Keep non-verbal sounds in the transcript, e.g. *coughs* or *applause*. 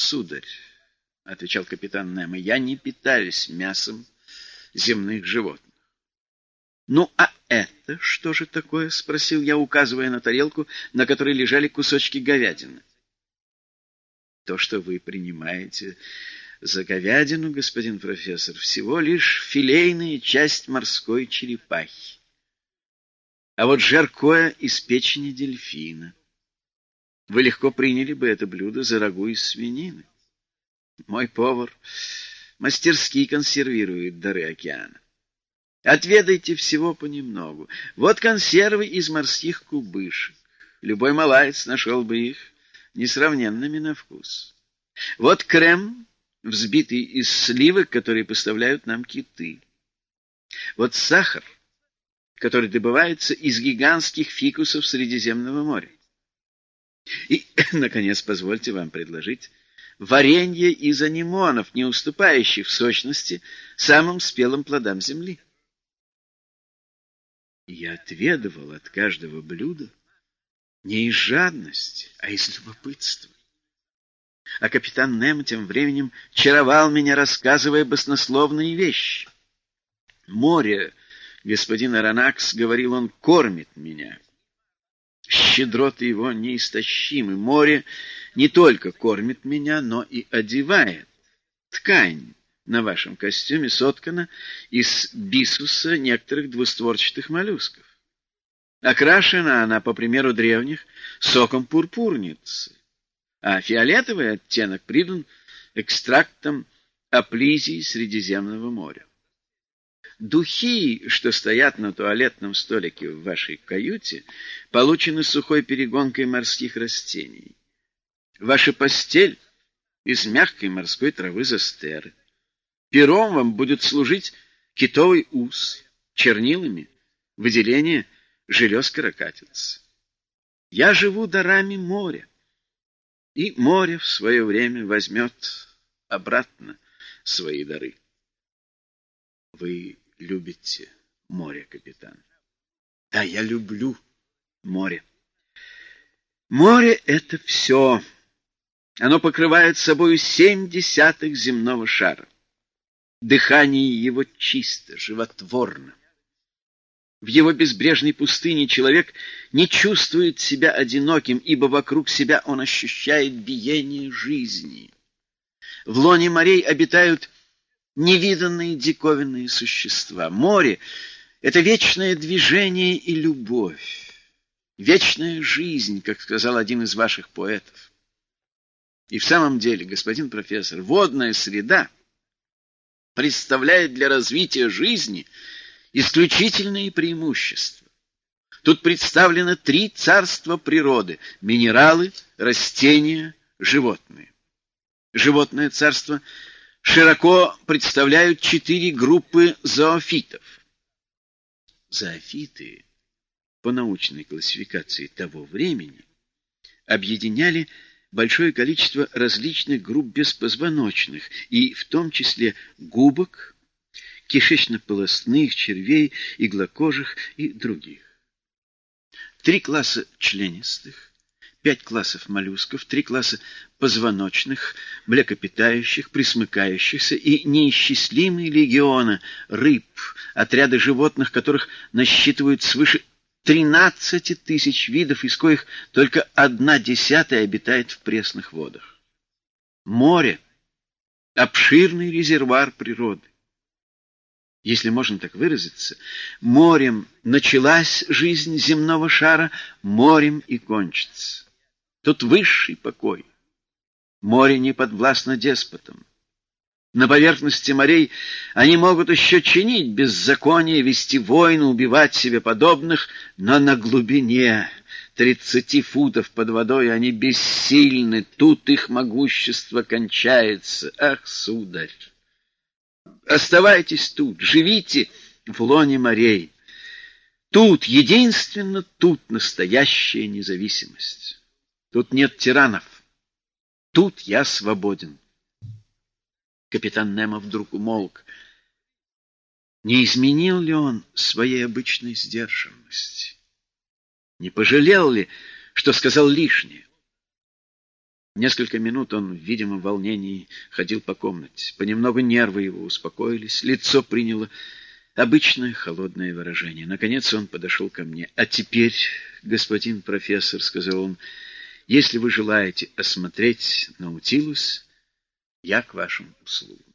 сударь, — отвечал капитан Немо, — я не питаюсь мясом земных животных. — Ну, а это что же такое? — спросил я, указывая на тарелку, на которой лежали кусочки говядины. — То, что вы принимаете за говядину, господин профессор, всего лишь филейная часть морской черепахи. А вот жаркое из печени дельфина. Вы легко приняли бы это блюдо за рагу из свинины. Мой повар мастерски консервирует дары океана. Отведайте всего понемногу. Вот консервы из морских кубышек. Любой малаец нашел бы их несравненными на вкус. Вот крем, взбитый из сливок, которые поставляют нам киты. Вот сахар, который добывается из гигантских фикусов Средиземного моря. И, *coughs* наконец, позвольте вам предложить варенье из анимонов, не уступающих в сочности самым спелым плодам земли. Я отведывал от каждого блюда не из жадности, а из любопытства. А капитан Немо тем временем чаровал меня, рассказывая баснословные вещи. Море, господин Аронакс, говорил он, кормит меня. Щедроты его неистощимы. Море не только кормит меня, но и одевает. Ткань на вашем костюме соткана из бисуса некоторых двустворчатых моллюсков. Окрашена она, по примеру древних, соком пурпурницы, а фиолетовый оттенок придан экстрактом аплизии Средиземного моря. Духи, что стоят на туалетном столике в вашей каюте, получены сухой перегонкой морских растений. Ваша постель из мягкой морской травы застеры. Пером вам будет служить китовый ус, чернилами — выделение желез каракатицы. Я живу дарами моря, и море в свое время возьмет обратно свои дары. Вы любите море, капитан? Да, я люблю море. Море — это все. Оно покрывает собою семь десятых земного шара. Дыхание его чисто, животворно. В его безбрежной пустыне человек не чувствует себя одиноким, ибо вокруг себя он ощущает биение жизни. В лоне морей обитают невиданные диковинные существа. Море — это вечное движение и любовь, вечная жизнь, как сказал один из ваших поэтов. И в самом деле, господин профессор, водная среда представляет для развития жизни исключительные преимущества. Тут представлено три царства природы – минералы, растения, животные. Животное царство широко представляют четыре группы зоофитов. Зоофиты, по научной классификации того времени, объединяли – большое количество различных групп беспозвоночных, и в том числе губок, кишечно-полостных, червей, иглокожих и других. Три класса членистых, пять классов моллюсков, три класса позвоночных, млекопитающих, присмыкающихся и неисчислимые легионы рыб, отряды животных, которых насчитывают свыше 13 тысяч видов, из коих только одна десятая обитает в пресных водах. Море — обширный резервуар природы. Если можно так выразиться, морем началась жизнь земного шара, морем и кончится. Тут высший покой. Море не подвластно деспотам. На поверхности морей они могут еще чинить беззаконие, вести войны, убивать себе подобных, но на глубине тридцати футов под водой они бессильны, тут их могущество кончается. Ах, сударь! Оставайтесь тут, живите в лоне морей. Тут, единственно тут настоящая независимость. Тут нет тиранов. Тут я свободен. Капитан Немо вдруг умолк. Не изменил ли он своей обычной сдержанности? Не пожалел ли, что сказал лишнее? Несколько минут он в видимом волнении ходил по комнате. Понемногу нервы его успокоились, лицо приняло обычное холодное выражение. Наконец он подошел ко мне. «А теперь, господин профессор, — сказал он, — если вы желаете осмотреть Наутилус, я к вашим услугам».